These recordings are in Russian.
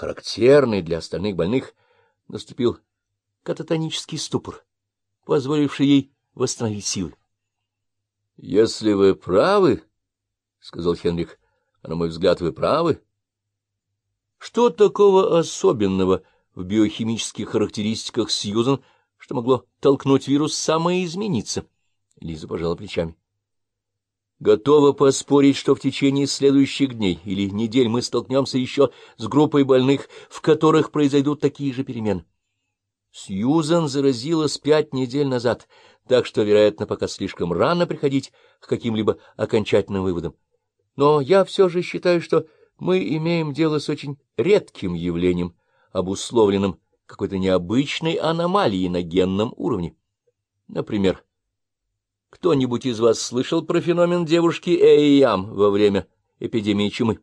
характерный для остальных больных, наступил кататонический ступор, позволивший ей восстановить силы. — Если вы правы, — сказал Хенрих, — а на мой взгляд вы правы. Что такого особенного в биохимических характеристиках Сьюзан, что могло толкнуть вирус самоизмениться? Лиза пожала плечами. Готова поспорить, что в течение следующих дней или недель мы столкнемся еще с группой больных, в которых произойдут такие же перемены. Сьюзан заразилась пять недель назад, так что, вероятно, пока слишком рано приходить к каким-либо окончательным выводам. Но я все же считаю, что мы имеем дело с очень редким явлением, обусловленным какой-то необычной аномалией на генном уровне. Например, кто-нибудь из вас слышал про феномен девушки Эйям во время эпидемии чумы?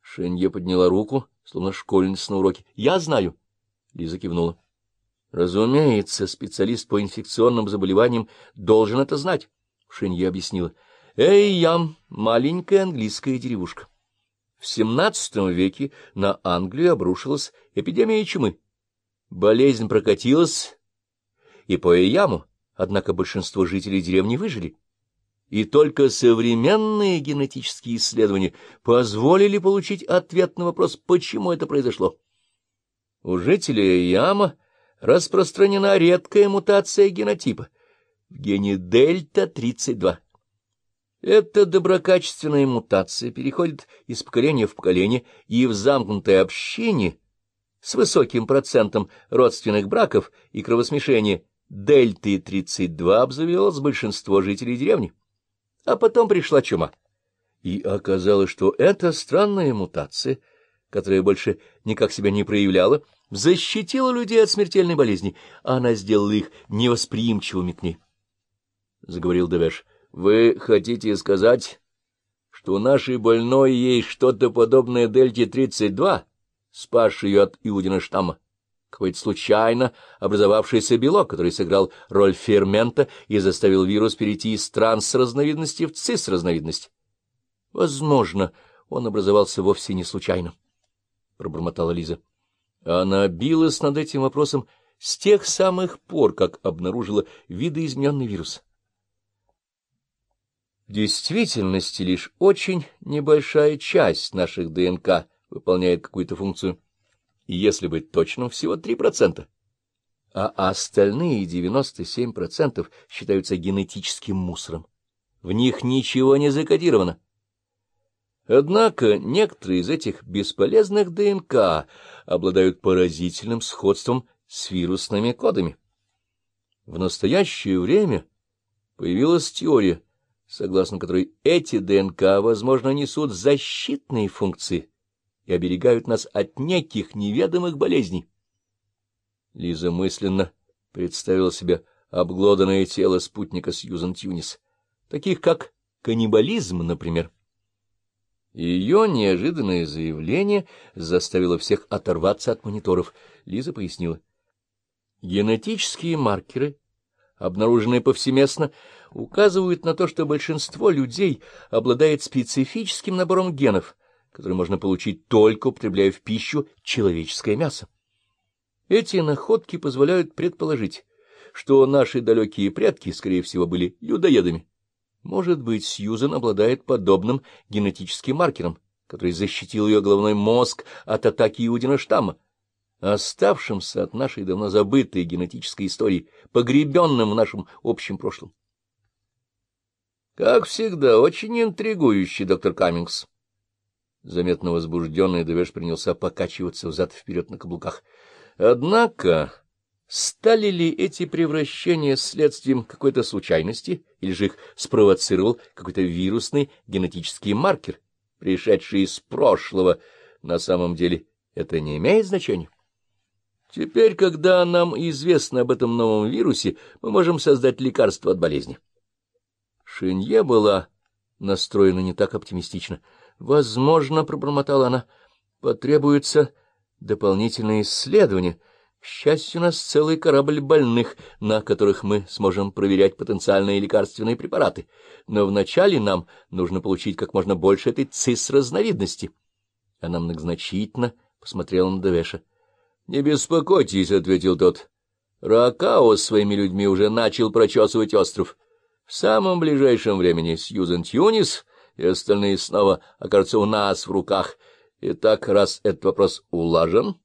Шенье подняла руку, словно школьница на уроке. — Я знаю. Лиза кивнула. — Разумеется, специалист по инфекционным заболеваниям должен это знать, — Шенье объяснила. — Эйям — маленькая английская деревушка. В XVII веке на Англию обрушилась эпидемия чумы. Болезнь прокатилась и по Эйяму, однако большинство жителей деревни выжили. И только современные генетические исследования позволили получить ответ на вопрос, почему это произошло. У жителей Яма распространена редкая мутация генотипа в гене дельта-32. Эта доброкачественная мутация переходит из поколения в поколение и в замкнутое общение с высоким процентом родственных браков и кровосмешения Дельты-32 обзавелось большинство жителей деревни. А потом пришла чума. И оказалось, что эта странная мутация, которая больше никак себя не проявляла, защитила людей от смертельной болезни, а она сделала их невосприимчивыми к ней. Заговорил Девеш. — Вы хотите сказать, что у нашей больной есть что-то подобное Дельте-32, спасшей ее от Иудина штамма? Какой-то случайно образовавшийся белок, который сыграл роль фермента и заставил вирус перейти из транс-разновидности в цис-разновидность. Возможно, он образовался вовсе не случайно, — пробормотала Лиза. Она билась над этим вопросом с тех самых пор, как обнаружила видоизмененный вирус. В действительности лишь очень небольшая часть наших ДНК выполняет какую-то функцию если быть точным, всего 3%. А остальные 97% считаются генетическим мусором. В них ничего не закодировано. Однако некоторые из этих бесполезных ДНК обладают поразительным сходством с вирусными кодами. В настоящее время появилась теория, согласно которой эти ДНК, возможно, несут защитные функции и оберегают нас от неких неведомых болезней. Лиза мысленно представила себе обглоданное тело спутника Сьюзан Тюнис, таких как каннибализм, например. Ее неожиданное заявление заставило всех оторваться от мониторов. Лиза пояснила. Генетические маркеры, обнаруженные повсеместно, указывают на то, что большинство людей обладает специфическим набором генов, который можно получить только употребляя в пищу человеческое мясо. Эти находки позволяют предположить, что наши далекие предки, скорее всего, были людоедами. Может быть, Сьюзен обладает подобным генетическим маркером, который защитил ее головной мозг от атаки Иудина штамма, оставшимся от нашей давно забытой генетической истории, погребенным в нашем общем прошлом. Как всегда, очень интригующий доктор Каммингс. Заметно возбужденный Девеш принялся покачиваться взад-вперед на каблуках. Однако, стали ли эти превращения следствием какой-то случайности, или же их спровоцировал какой-то вирусный генетический маркер, пришедший из прошлого? На самом деле это не имеет значения. Теперь, когда нам известно об этом новом вирусе, мы можем создать лекарство от болезни. Шинье была настроена не так оптимистично — Возможно, — пробормотала она, — потребуется дополнительные исследования. К счастью, у нас целый корабль больных, на которых мы сможем проверять потенциальные лекарственные препараты. Но вначале нам нужно получить как можно больше этой цис-разновидности. Она многозначительно посмотрел на Девеша. — Не беспокойтесь, — ответил тот. — Ракао своими людьми уже начал прочесывать остров. В самом ближайшем времени Сьюзен Тюнис и остальные снова окажутся у нас в руках. Итак, раз этот вопрос улажен,